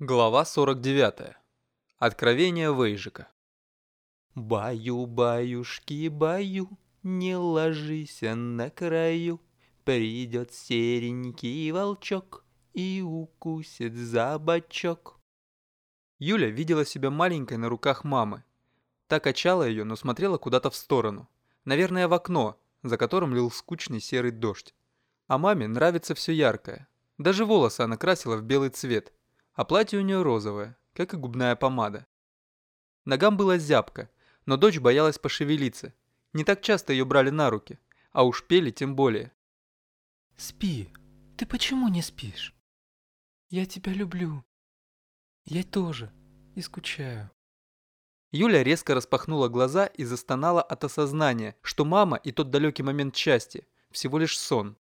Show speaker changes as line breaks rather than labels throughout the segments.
Глава 49. Откровение Вейжика.
Баю-баюшки-баю, не ложись на краю, Придет серенький волчок и укусит за бочок.
Юля видела себя маленькой на руках мамы. Та качала ее, но смотрела куда-то в сторону. Наверное, в окно, за которым лил скучный серый дождь. А маме нравится все яркое. Даже волосы она красила в белый цвет – а платье у нее розовое, как и губная помада. Ногам была зябко, но дочь боялась пошевелиться. Не так часто ее брали на руки, а уж пели тем более.
«Спи. Ты почему не спишь? Я тебя люблю. Я тоже. И скучаю».
Юля резко распахнула глаза и застонала от осознания, что мама и тот далекий момент счастья – всего лишь сон.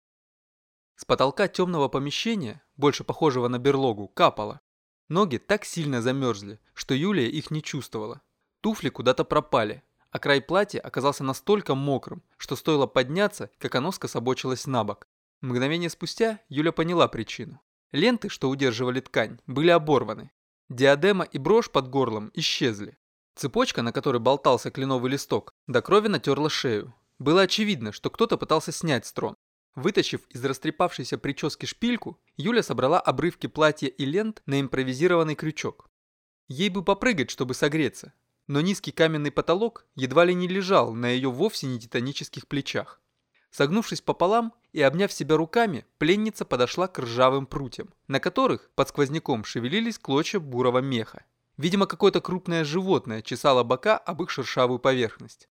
С потолка темного помещения, больше похожего на берлогу, капало. Ноги так сильно замерзли, что Юлия их не чувствовала. Туфли куда-то пропали, а край платья оказался настолько мокрым, что стоило подняться, как оно скособочилось на бок. Мгновение спустя Юля поняла причину. Ленты, что удерживали ткань, были оборваны. Диадема и брошь под горлом исчезли. Цепочка, на которой болтался кленовый листок, до крови натерла шею. Было очевидно, что кто-то пытался снять с трон. Вытащив из растрепавшейся прически шпильку, Юля собрала обрывки платья и лент на импровизированный крючок. Ей бы попрыгать, чтобы согреться, но низкий каменный потолок едва ли не лежал на ее вовсе не титанических плечах. Согнувшись пополам и обняв себя руками, пленница подошла к ржавым прутьям, на которых под сквозняком шевелились клочья бурого меха. Видимо, какое-то крупное животное чесало бока об их шершавую поверхность.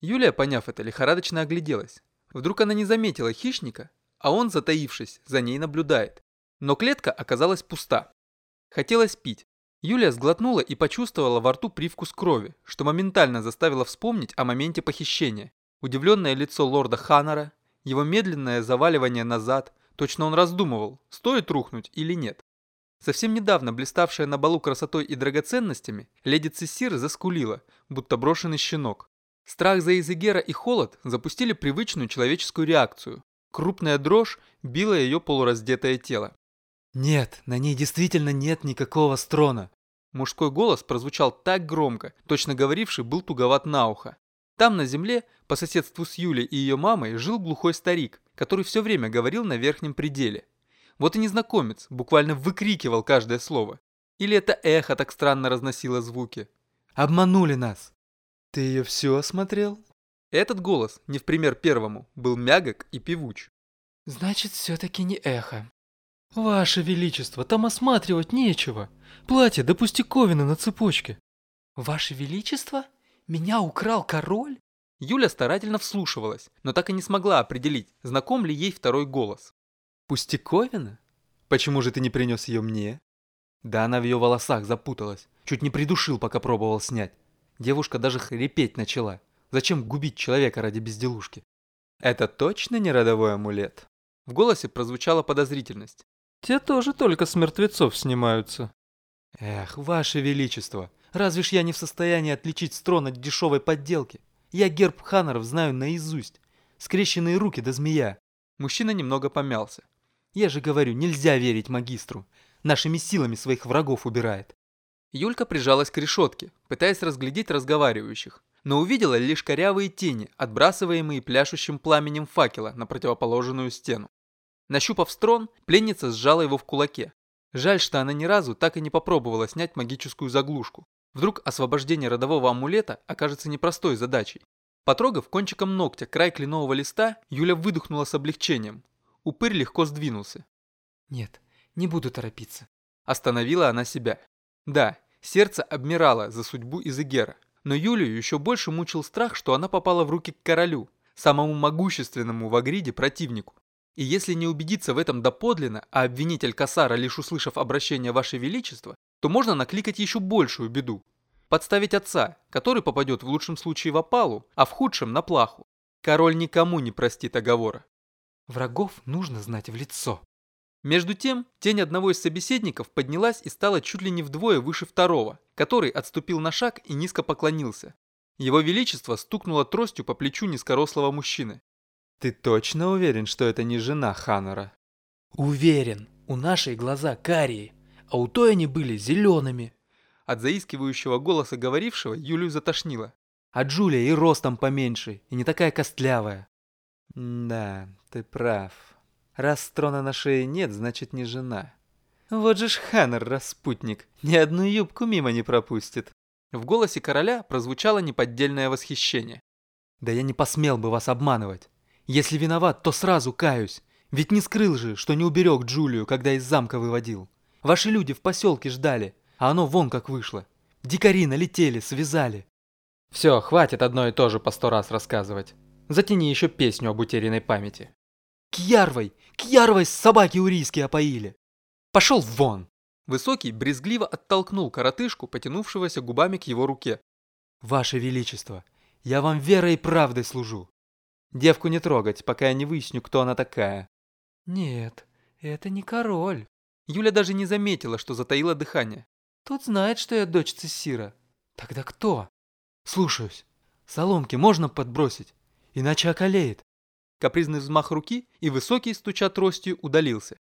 Юлия, поняв это, лихорадочно огляделась. Вдруг она не заметила хищника, а он, затаившись, за ней наблюдает. Но клетка оказалась пуста. Хотелось пить. Юлия сглотнула и почувствовала во рту привкус крови, что моментально заставило вспомнить о моменте похищения. Удивленное лицо лорда Ханнера, его медленное заваливание назад, точно он раздумывал, стоит рухнуть или нет. Совсем недавно блиставшая на балу красотой и драгоценностями, леди Цессир заскулила, будто брошенный щенок. Страх за Изегера и холод запустили привычную человеческую реакцию. Крупная дрожь била ее полураздетое тело.
«Нет, на ней действительно нет никакого строна!»
Мужской голос прозвучал так громко, точно говоривший был туговат на ухо. Там, на земле, по соседству с Юлей и ее мамой, жил глухой старик, который все время говорил на верхнем пределе. Вот и незнакомец буквально выкрикивал каждое слово. Или это эхо так странно разносило звуки.
«Обманули нас! «Ты ее все осмотрел?»
Этот голос, не в пример первому, был мягок и певуч.
«Значит, все-таки не эхо». «Ваше Величество, там осматривать нечего. Платье да пустяковина на цепочке». «Ваше Величество? Меня украл король?»
Юля старательно вслушивалась, но так и не смогла определить, знаком ли ей второй голос.
«Пустяковина? Почему же ты не принес ее мне?» Да она в ее волосах запуталась. Чуть не придушил, пока пробовал снять. Девушка даже хрипеть начала. Зачем губить человека ради безделушки?
Это точно не родовой амулет? В голосе прозвучала подозрительность.
Те тоже только с мертвецов снимаются.
Эх, ваше величество, разве ж я не в состоянии отличить строн от дешевой подделки? Я герб Ханнеров знаю наизусть. Скрещенные руки да змея. Мужчина немного помялся. Я же говорю, нельзя верить магистру. Нашими силами своих врагов убирает. Юлька прижалась к решетке, пытаясь разглядеть разговаривающих, но увидела лишь корявые тени, отбрасываемые пляшущим пламенем факела на противоположную стену. Нащупав строн, пленница сжала его в кулаке. Жаль, что она ни разу так и не попробовала снять магическую заглушку. Вдруг освобождение родового амулета окажется непростой задачей. Потрогав кончиком ногтя край кленового листа, Юля выдохнула с облегчением. Упырь легко сдвинулся.
«Нет, не буду торопиться».
Остановила она себя. Да, сердце обмирало за судьбу Изегера, но Юлию еще больше мучил страх, что она попала в руки к королю, самому могущественному в Агриде противнику. И если не убедиться в этом доподлинно, а обвинитель Касара, лишь услышав обращение Ваше Величество, то можно накликать еще большую беду. Подставить отца, который попадет в лучшем случае в опалу, а в худшем на плаху. Король никому не простит оговора.
Врагов нужно знать в лицо.
Между тем, тень одного из собеседников поднялась и стала чуть ли не вдвое выше второго, который отступил на шаг и низко поклонился. Его Величество стукнуло тростью по плечу низкорослого мужчины.
«Ты точно уверен, что это не жена Ханнера?»
«Уверен. У нашей глаза карие,
а у той они были зелеными.
От заискивающего голоса говорившего Юлию затошнило.
А Джулия и ростом поменьше, и не такая костлявая. Да, ты прав. Раз строна на шее нет, значит не жена. Вот же ж Ханнер распутник, ни одну юбку мимо не пропустит.
В голосе короля прозвучало неподдельное восхищение.
Да я не посмел бы вас обманывать. Если виноват, то сразу каюсь. Ведь не скрыл же, что не уберег Джулию, когда из замка выводил. Ваши люди в поселке ждали, а оно вон как вышло. Дикари налетели, связали.
Все, хватит одно и то же по сто раз рассказывать. Затяни еще песню об утерянной памяти.
Кьярвой! Кьярвой собаки урийские опоили! Пошел вон!»
Высокий брезгливо оттолкнул коротышку, потянувшегося губами к его руке.
«Ваше Величество, я вам верой и правдой служу. Девку не трогать, пока я не выясню, кто она такая».
«Нет, это не король».
Юля даже не заметила, что затаила дыхание.
«Тут знает, что я дочь Цессира».
«Тогда кто?» «Слушаюсь. Соломки можно подбросить, иначе околеет».
Капризный взмах руки, и Высокий, стуча тростью, удалился.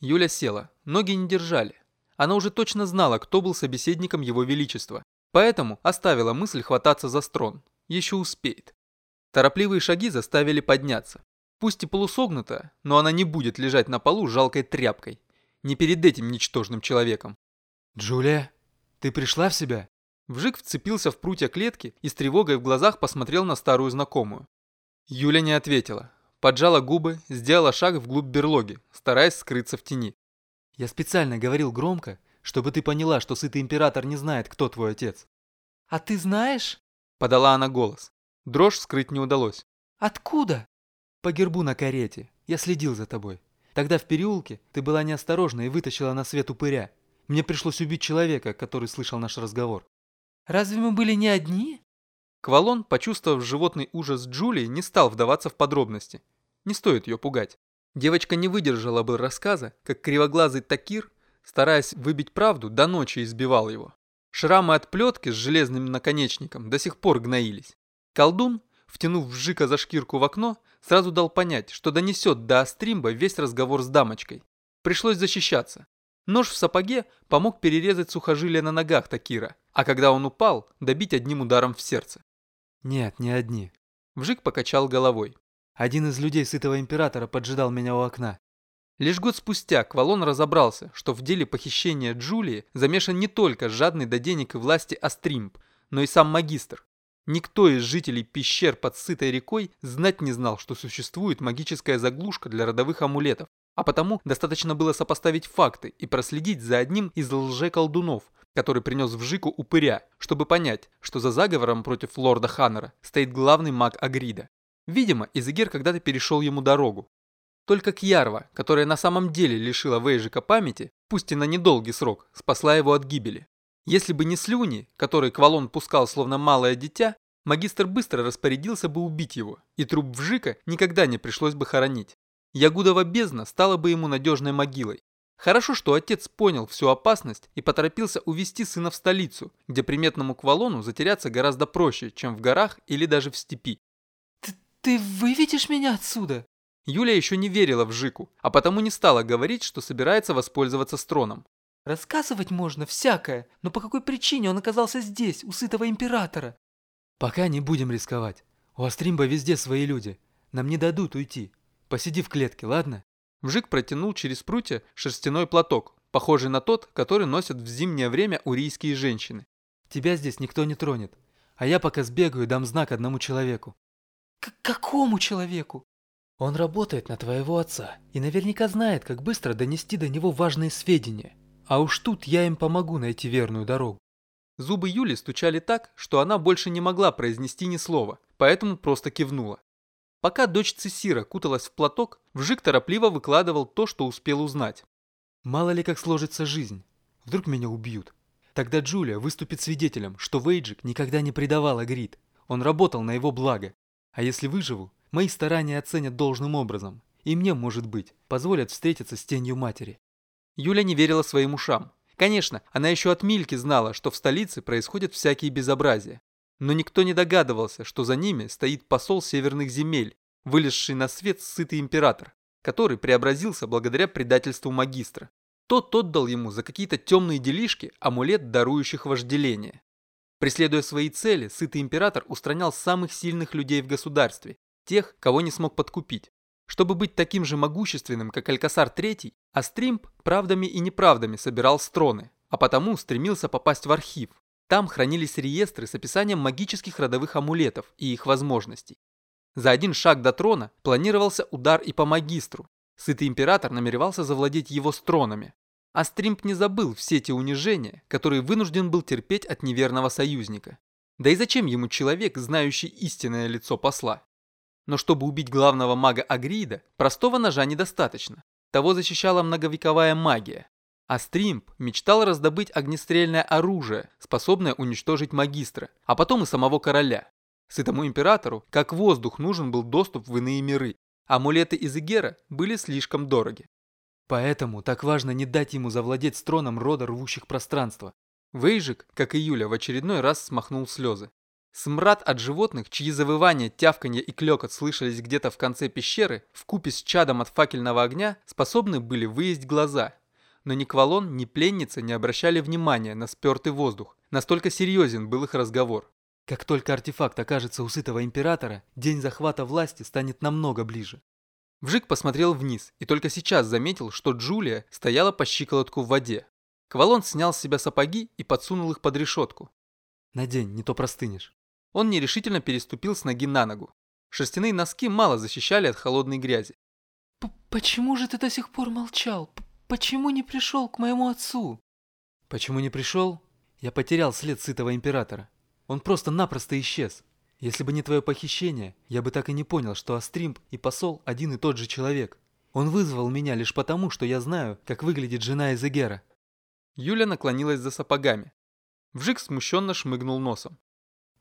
Юля села, ноги не держали. Она уже точно знала, кто был собеседником его величества, поэтому оставила мысль хвататься за строн. Еще успеет. Торопливые шаги заставили подняться. Пусть и полусогнутая, но она не будет лежать на полу жалкой тряпкой. Не перед этим ничтожным человеком.
«Джулия, ты пришла в себя?»
Вжик вцепился в прутья клетки и с тревогой в глазах посмотрел на старую знакомую. Юля не ответила, поджала губы, сделала шаг вглубь берлоги, стараясь скрыться в тени.
«Я специально говорил громко, чтобы ты поняла, что сытый император не знает, кто твой отец».
«А ты знаешь?»
– подала она голос. Дрожь скрыть не удалось.
«Откуда?»
«По гербу на карете. Я следил за тобой. Тогда в переулке ты была неосторожна и вытащила на свет упыря. Мне пришлось убить человека, который слышал наш разговор».
«Разве мы были не одни?»
Квалон, почувствовав животный ужас Джулии, не стал вдаваться в подробности. Не стоит ее пугать. Девочка не выдержала бы рассказа, как кривоглазый Такир, стараясь выбить правду, до ночи избивал его. Шрамы от плетки с железным наконечником до сих пор гноились. Колдун, втянув Вжика за шкирку в окно, сразу дал понять, что донесет до Астримба весь разговор с дамочкой. Пришлось защищаться. Нож в сапоге помог перерезать сухожилия на ногах Такира, а когда он упал, добить одним ударом в сердце.
«Нет, не одни».
Вжик покачал головой.
Один из людей сытого императора поджидал меня у окна.
Лишь год спустя Квалон разобрался, что в деле похищения Джулии замешан не только жадный до денег и власти Астримп, но и сам магистр. Никто из жителей пещер под сытой рекой знать не знал, что существует магическая заглушка для родовых амулетов, а потому достаточно было сопоставить факты и проследить за одним из лже-колдунов, который принес в Жику упыря, чтобы понять, что за заговором против лорда Ханнера стоит главный маг Агрида. Видимо, Изегер когда-то перешел ему дорогу. Только Кьярва, которая на самом деле лишила Вейжика памяти, пусть и на недолгий срок, спасла его от гибели. Если бы не слюни, которые Квалон пускал словно малое дитя, магистр быстро распорядился бы убить его, и труп Вжика никогда не пришлось бы хоронить. Ягудова бездна стала бы ему надежной могилой. Хорошо, что отец понял всю опасность и поторопился увести сына в столицу, где приметному Квалону затеряться гораздо проще, чем в горах или даже в степи.
«Ты выведешь меня отсюда?»
Юля еще не верила в Жику, а потому не стала говорить, что собирается воспользоваться строном.
«Рассказывать можно всякое, но по какой причине он оказался здесь, у сытого императора?»
«Пока не будем рисковать. У Астримба везде свои люди. Нам не дадут уйти. Посиди в клетке, ладно?»
Вжик протянул через прутья шерстяной платок, похожий на тот, который носят в зимнее время урийские женщины.
«Тебя здесь никто не тронет, а я пока сбегаю дам знак одному человеку.
К какому человеку?
Он работает на твоего отца и наверняка знает, как быстро донести до него важные сведения. А уж тут я им помогу найти верную дорогу.
Зубы Юли стучали так, что она больше не могла произнести ни слова, поэтому просто кивнула. Пока дочь Цесира куталась в платок, Вжик торопливо выкладывал то, что успел узнать.
Мало ли как сложится жизнь. Вдруг меня убьют. Тогда Джулия выступит свидетелем, что Вейджик никогда не предавал Агрид. Он работал на его благо. А если выживу, мои старания оценят должным образом, и мне, может быть, позволят встретиться с тенью матери.
Юля не верила своим ушам. Конечно, она еще от Мильки знала, что в столице происходят всякие безобразия. Но никто не догадывался, что за ними стоит посол северных земель, вылезший на свет сытый император, который преобразился благодаря предательству магистра. Тот отдал ему за какие-то темные делишки амулет, дарующих вожделение. Преследуя свои цели, сытый император устранял самых сильных людей в государстве, тех, кого не смог подкупить. Чтобы быть таким же могущественным, как Алькасар III, Астримп правдами и неправдами собирал строны, а потому стремился попасть в архив. Там хранились реестры с описанием магических родовых амулетов и их возможностей. За один шаг до трона планировался удар и по магистру. Сытый император намеревался завладеть его стронами. А Стримп не забыл все те унижения, которые вынужден был терпеть от неверного союзника. Да и зачем ему человек, знающий истинное лицо посла? Но чтобы убить главного мага Агрида, простого ножа недостаточно. Того защищала многовековая магия. А Стримп мечтал раздобыть огнестрельное оружие, способное уничтожить магистра, а потом и самого короля. Сытому императору, как воздух, нужен был доступ в иные миры. Амулеты из Игера были слишком дороги.
Поэтому так важно не дать ему завладеть троном рода рвущих пространство.
Вейжик, как и Юля, в очередной раз смахнул слезы. Смрад от животных, чьи завывания, тявканье и клёкот слышались где-то в конце пещеры, в купе с чадом от факельного огня, способны были выесть глаза. Но ни Квалон, ни пленница не обращали внимания на спёртый воздух. Настолько серьезен был их разговор.
Как только артефакт окажется у сытого императора, день захвата власти станет намного ближе.
Вжик посмотрел вниз и только сейчас заметил, что Джулия стояла по щиколотку в воде. Квалон снял с себя сапоги и подсунул их под решетку.
«Надень, не то простынешь».
Он нерешительно переступил с ноги на ногу. Шерстяные носки мало защищали от холодной грязи.
«Почему же ты до сих пор молчал? Почему не пришел к моему отцу?»
«Почему не пришел? Я потерял след сытого императора. Он просто-напросто исчез. Если бы не твое похищение, я бы так и не понял, что Астримп и посол один и тот же человек. Он вызвал меня лишь потому, что я знаю, как выглядит жена Эзегера».
Юля наклонилась за сапогами. Вжик смущенно шмыгнул носом.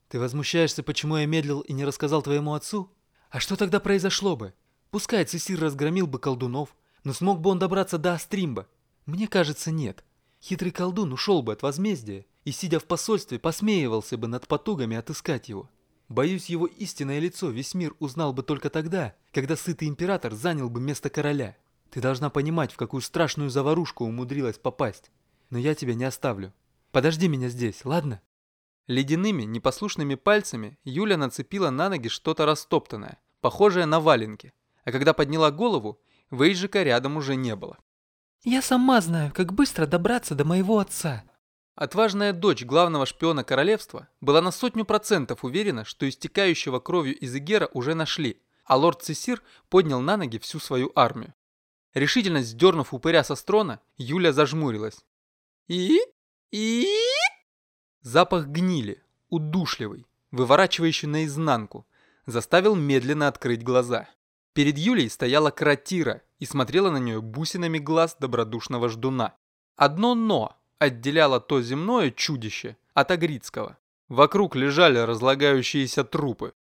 «Ты возмущаешься, почему я медлил и не рассказал твоему отцу? А что тогда произошло бы? Пускай Цесир разгромил бы колдунов, но смог бы он добраться до Астримба? Мне кажется, нет. Хитрый колдун ушел бы от возмездия и, сидя в посольстве, посмеивался бы над потугами отыскать его. Боюсь, его истинное лицо весь мир узнал бы только тогда, когда сытый император занял бы место короля. Ты должна понимать, в какую страшную заварушку умудрилась попасть. Но я тебя не оставлю. Подожди меня здесь, ладно?»
Ледяными, непослушными пальцами Юля нацепила на ноги что-то растоптанное, похожее на валенки. А когда подняла голову, Вейжика рядом уже не было.
«Я сама знаю, как быстро добраться до моего отца»,
Отважная дочь главного шпиона королевства была на сотню процентов уверена, что истекающего кровью из Игера уже нашли, а лорд Цесир поднял на ноги всю свою армию. Решительно сдернув упыря со строна, Юля зажмурилась. И? И? Запах гнили, удушливый, выворачивающий наизнанку, заставил медленно открыть глаза. Перед Юлей стояла Кратира и смотрела на нее бусинами глаз добродушного ждуна. Одно «но» отделяло то земное чудище от агритского. Вокруг лежали разлагающиеся трупы.